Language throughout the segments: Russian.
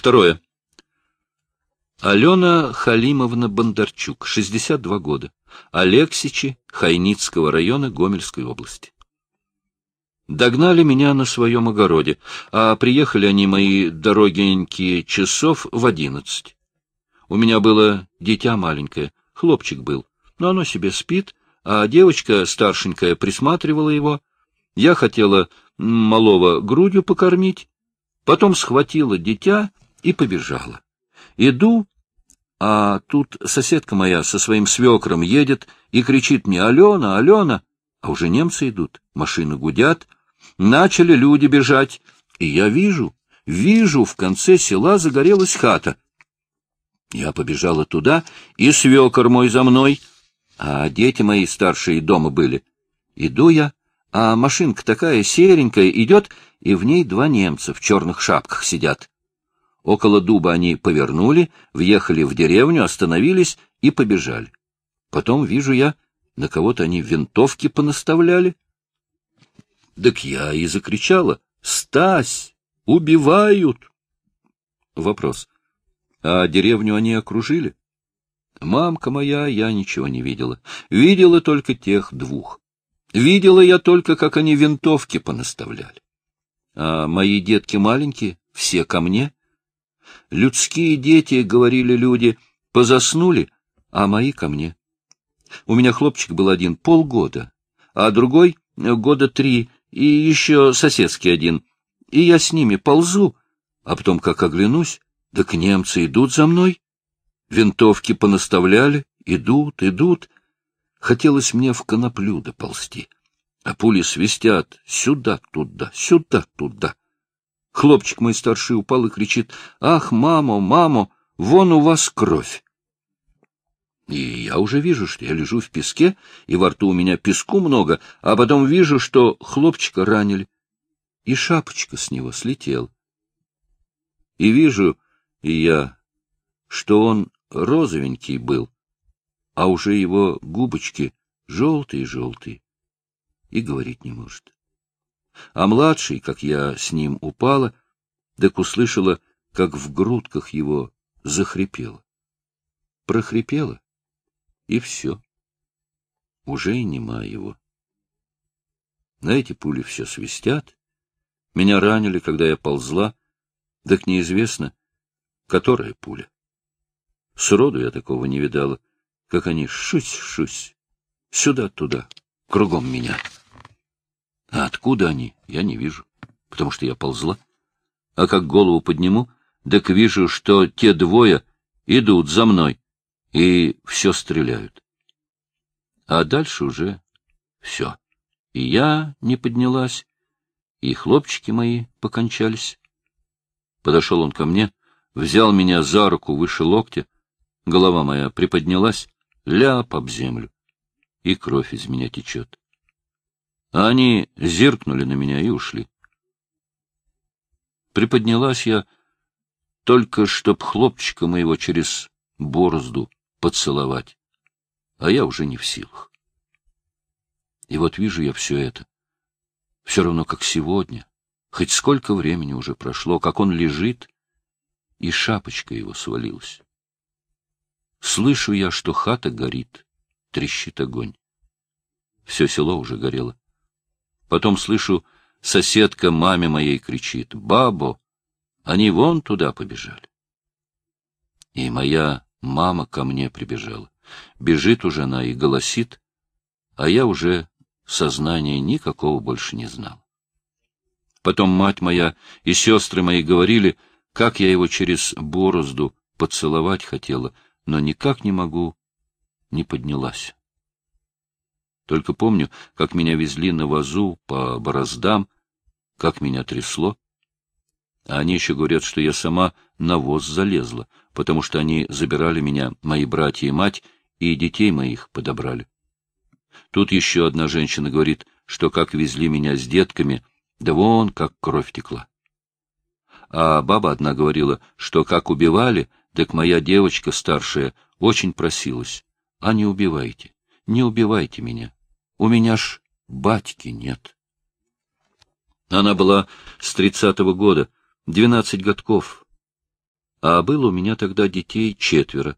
Второе. Алена Халимовна Бондарчук, 62 года. Алексичи Хайницкого района Гомельской области. Догнали меня на своем огороде, а приехали они мои дорогенькие часов в одиннадцать. У меня было дитя маленькое, хлопчик был, но оно себе спит, а девочка старшенькая присматривала его. Я хотела малого грудью покормить, потом схватила дитя и побежала. Иду, а тут соседка моя со своим свекром едет и кричит мне «Алена, Алена!» А уже немцы идут, машины гудят. Начали люди бежать, и я вижу, вижу, в конце села загорелась хата. Я побежала туда, и свекор мой за мной, а дети мои старшие дома были. Иду я, а машинка такая серенькая идет, и в ней два немца в черных шапках сидят. Около дуба они повернули, въехали в деревню, остановились и побежали. Потом вижу я, на кого-то они винтовки понаставляли. Так я и закричала. «Стась! Убивают!» Вопрос. А деревню они окружили? Мамка моя, я ничего не видела. Видела только тех двух. Видела я только, как они винтовки понаставляли. А мои детки маленькие, все ко мне. Людские дети, говорили люди, позаснули, а мои ко мне. У меня хлопчик был один полгода, а другой — года три, и еще соседский один. И я с ними ползу, а потом, как оглянусь, так немцы идут за мной. Винтовки понаставляли, идут, идут. Хотелось мне в коноплю доползти, а пули свистят сюда-туда, сюда-туда. Хлопчик мой старший упал и кричит, «Ах, мамо, мамо, вон у вас кровь!» И я уже вижу, что я лежу в песке, и во рту у меня песку много, а потом вижу, что хлопчика ранили, и шапочка с него слетела. И вижу, и я, что он розовенький был, а уже его губочки желтые-желтые, и говорить не может. А младший, как я с ним упала, так услышала, как в грудках его захрипело. Прохрипело и все. Уже и нема его. На эти пули все свистят. Меня ранили, когда я ползла. Так неизвестно, которая пуля. Сроду я такого не видала, как они шусь-шусь, сюда-туда, кругом меня. А откуда они, я не вижу, потому что я ползла. А как голову подниму, так вижу, что те двое идут за мной и все стреляют. А дальше уже все. И я не поднялась, и хлопчики мои покончались. Подошел он ко мне, взял меня за руку выше локтя, голова моя приподнялась, ляп об землю, и кровь из меня течет. А они зиркнули на меня и ушли. Приподнялась я только, чтоб хлопчика моего через борозду поцеловать, а я уже не в силах. И вот вижу я все это, все равно как сегодня, хоть сколько времени уже прошло, как он лежит, и шапочка его свалилась. Слышу я, что хата горит, трещит огонь. Все село уже горело. Потом слышу, соседка маме моей кричит, «Бабо, они вон туда побежали». И моя Мама ко мне прибежала. Бежит уже она и голосит, а я уже сознания никакого больше не знал. Потом мать моя и сестры мои говорили, как я его через борозду поцеловать хотела, но никак не могу, не поднялась. Только помню, как меня везли на вазу по бороздам, как меня трясло. А они еще говорят, что я сама на воз залезла, потому что они забирали меня, мои братья и мать, и детей моих подобрали. Тут еще одна женщина говорит, что как везли меня с детками, да вон как кровь текла. А баба одна говорила, что как убивали, так моя девочка старшая очень просилась. А не убивайте, не убивайте меня. У меня ж батьки нет. Она была с тридцатого года, двенадцать годков, а было у меня тогда детей четверо.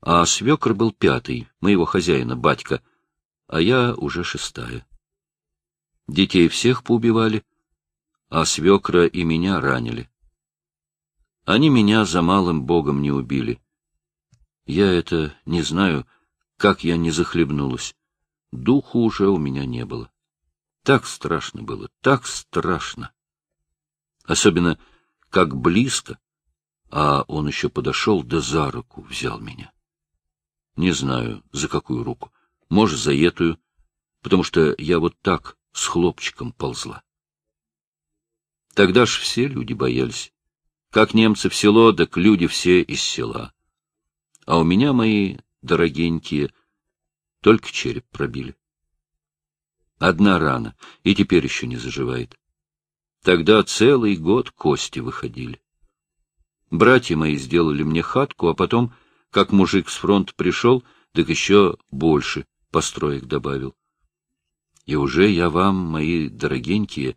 А свекр был пятый, моего хозяина, батька, а я уже шестая. Детей всех поубивали, а свекра и меня ранили. Они меня за малым богом не убили. Я это не знаю, как я не захлебнулась. Духу уже у меня не было. Так страшно было, так страшно. Особенно, как близко, а он еще подошел, да за руку взял меня. Не знаю, за какую руку. Может, за эту, потому что я вот так с хлопчиком ползла. Тогда ж все люди боялись. Как немцы в село, так люди все из села. А у меня мои дорогенькие только череп пробили. Одна рана, и теперь еще не заживает. Тогда целый год кости выходили. Братья мои сделали мне хатку, а потом, как мужик с фронта пришел, так еще больше построек добавил. И уже я вам, мои дорогенькие,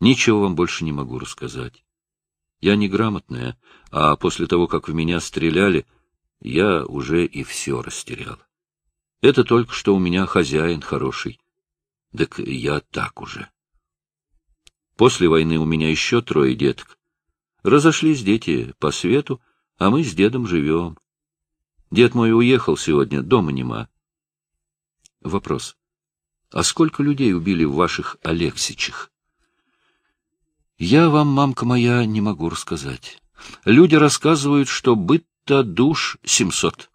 ничего вам больше не могу рассказать. Я неграмотная, а после того, как в меня стреляли, я уже и все растерял. Это только что у меня хозяин хороший. Так я так уже. После войны у меня еще трое деток. Разошлись дети по свету, а мы с дедом живем. Дед мой уехал сегодня, дома нема. Вопрос. А сколько людей убили в ваших Алексичах? Я вам, мамка моя, не могу рассказать. Люди рассказывают, что быт-то душ семьсот.